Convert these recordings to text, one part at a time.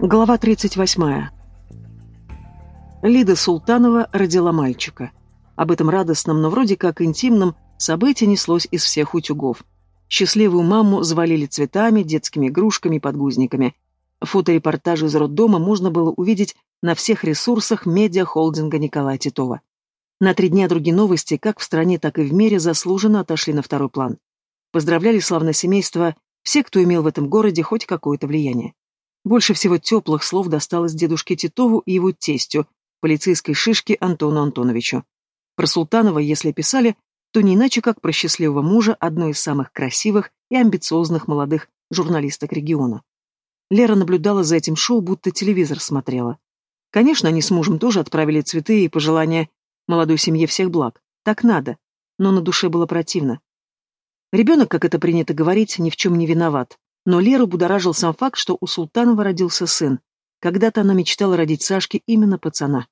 Глава 38. Лида Султанова родила мальчика. Об этом радостном, но вроде как интимном, событии неслось из всех утюгов. Счастливую маму завалили цветами, детскими игрушками и подгузниками. Фоторепортажи из роддома можно было увидеть на всех ресурсах медиа-холдинга Николая Титова. На три дня другие новости, как в стране, так и в мире, заслуженно отошли на второй план. Поздравляли славное семейство все, кто имел в этом городе хоть какое-то влияние. Больше всего теплых слов досталось дедушке Титову и его тестю, полицейской шишке Антону Антоновичу. Про Султанова, если писали, то не иначе, как про счастливого мужа одной из самых красивых и амбициозных молодых журналисток региона. Лера наблюдала за этим шоу, будто телевизор смотрела. Конечно, они с мужем тоже отправили цветы и пожелания молодой семье всех благ. Так надо. Но на душе было противно. Ребенок, как это принято говорить, ни в чем не виноват. Но Леру будоражил сам факт, что у Султанова родился сын. Когда-то она мечтала родить Сашке именно пацана.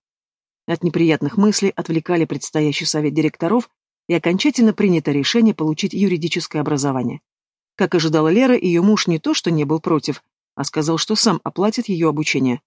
От неприятных мыслей отвлекали предстоящий совет директоров и окончательно принято решение получить юридическое образование. Как ожидала Лера, ее муж не то что не был против, а сказал, что сам оплатит ее обучение.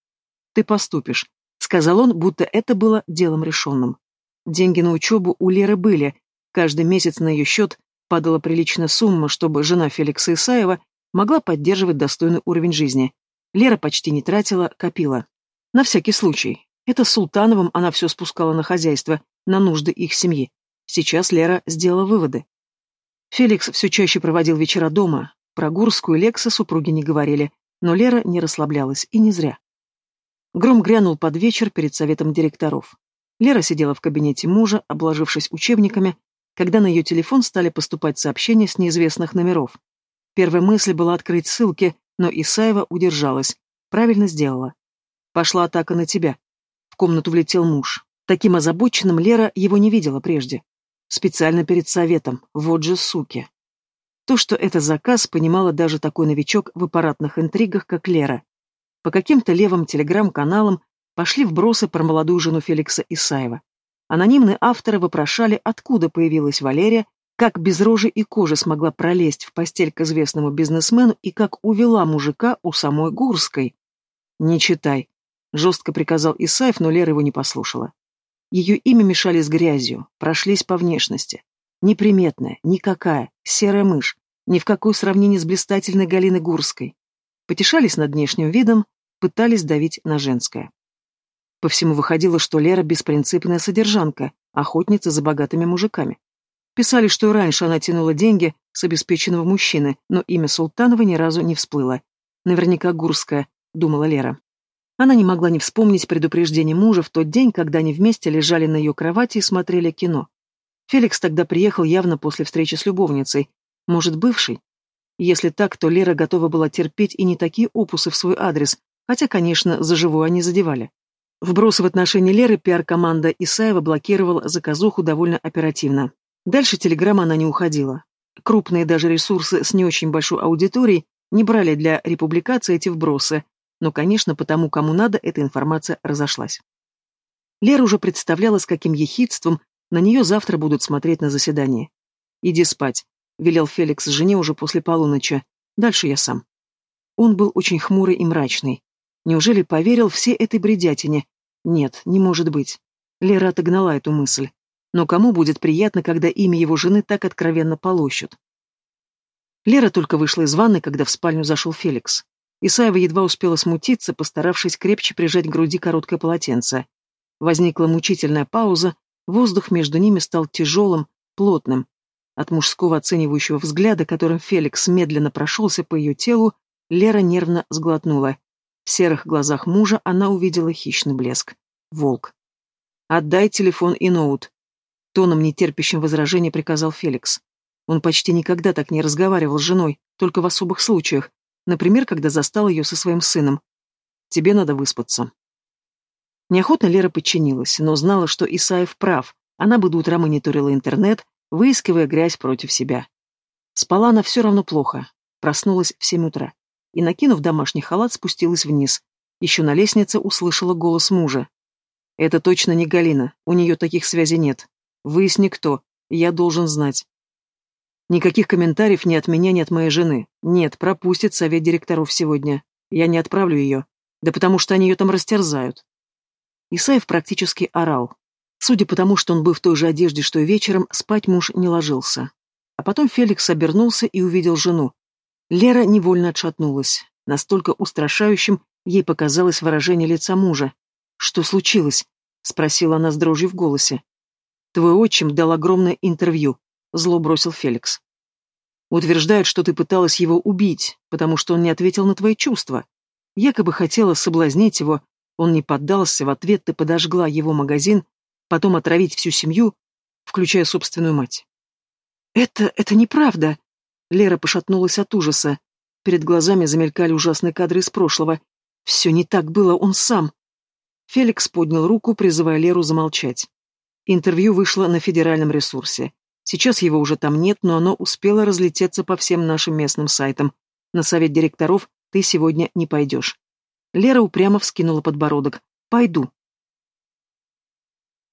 «Ты поступишь», — сказал он, будто это было делом решенным. Деньги на учебу у Леры были, каждый месяц на ее счет падала приличная сумма, чтобы жена Феликса Исаева могла поддерживать достойный уровень жизни. Лера почти не тратила, копила. На всякий случай. Это с Султановым она все спускала на хозяйство, на нужды их семьи. Сейчас Лера сделала выводы. Феликс все чаще проводил вечера дома. Про Гурскую Лекса супруги не говорили, но Лера не расслаблялась, и не зря. Гром грянул под вечер перед советом директоров. Лера сидела в кабинете мужа, обложившись учебниками, когда на ее телефон стали поступать сообщения с неизвестных номеров. Первая мысль была открыть ссылки, но Исаева удержалась. Правильно сделала. Пошла атака на тебя. В комнату влетел муж. Таким озабоченным Лера его не видела прежде. Специально перед советом. Вот же суки. То, что это заказ, понимала даже такой новичок в аппаратных интригах, как Лера. По каким-то левым телеграм-каналам пошли вбросы про молодую жену Феликса Исаева. Анонимные авторы вопрошали, откуда появилась Валерия как без рожи и кожи смогла пролезть в постель к известному бизнесмену и как увела мужика у самой Гурской. «Не читай», — жестко приказал Исаев, но Лера его не послушала. Ее имя мешали с грязью, прошлись по внешности. Неприметная, никакая, серая мышь, ни в какое сравнение с блистательной Галиной Гурской. Потешались над внешним видом, пытались давить на женское. По всему выходило, что Лера беспринципная содержанка, охотница за богатыми мужиками. Писали, что и раньше она тянула деньги с обеспеченного мужчины, но имя Султанова ни разу не всплыло. Наверняка Гурская, думала Лера. Она не могла не вспомнить предупреждение мужа в тот день, когда они вместе лежали на ее кровати и смотрели кино. Феликс тогда приехал явно после встречи с любовницей. Может, бывший? Если так, то Лера готова была терпеть и не такие опусы в свой адрес, хотя, конечно, за живую они задевали. Вбросы в отношении Леры пиар-команда Исаева блокировала заказуху довольно оперативно. Дальше телеграмма она не уходила. Крупные даже ресурсы с не очень большой аудиторией не брали для републикации эти вбросы, но, конечно, потому, кому надо, эта информация разошлась. Лера уже представляла, с каким ехидством на нее завтра будут смотреть на заседании. «Иди спать», — велел Феликс жене уже после полуночи. «Дальше я сам». Он был очень хмурый и мрачный. Неужели поверил всей этой бредятине? Нет, не может быть. Лера отогнала эту мысль но кому будет приятно, когда имя его жены так откровенно полощут? Лера только вышла из ванны, когда в спальню зашел Феликс. Исаева едва успела смутиться, постаравшись крепче прижать к груди короткое полотенце. Возникла мучительная пауза, воздух между ними стал тяжелым, плотным. От мужского оценивающего взгляда, которым Феликс медленно прошелся по ее телу, Лера нервно сглотнула. В серых глазах мужа она увидела хищный блеск. Волк. «Отдай телефон и ноут», Тоном, нетерпящим возражения, приказал Феликс. Он почти никогда так не разговаривал с женой, только в особых случаях. Например, когда застал ее со своим сыном. «Тебе надо выспаться». Неохотно Лера подчинилась, но знала, что Исаев прав. Она бы до утра мониторила интернет, выискивая грязь против себя. Спала она все равно плохо. Проснулась в семь утра. И, накинув домашний халат, спустилась вниз. Еще на лестнице услышала голос мужа. «Это точно не Галина, у нее таких связей нет. Выясни, кто. Я должен знать. Никаких комментариев ни от меня, ни от моей жены. Нет, пропустит совет директоров сегодня. Я не отправлю ее. Да потому что они ее там растерзают. Исаев практически орал. Судя по тому, что он был в той же одежде, что и вечером, спать муж не ложился. А потом Феликс обернулся и увидел жену. Лера невольно отшатнулась. Настолько устрашающим ей показалось выражение лица мужа. «Что случилось?» — спросила она с дрожью в голосе. «Твой отчим дал огромное интервью», — зло бросил Феликс. «Утверждают, что ты пыталась его убить, потому что он не ответил на твои чувства. Якобы хотела соблазнить его, он не поддался, в ответ ты подожгла его магазин, потом отравить всю семью, включая собственную мать». «Это... это неправда!» Лера пошатнулась от ужаса. Перед глазами замелькали ужасные кадры из прошлого. Все не так было, он сам. Феликс поднял руку, призывая Леру замолчать. Интервью вышло на федеральном ресурсе. Сейчас его уже там нет, но оно успело разлететься по всем нашим местным сайтам. На совет директоров ты сегодня не пойдешь. Лера упрямо вскинула подбородок. «Пойду»,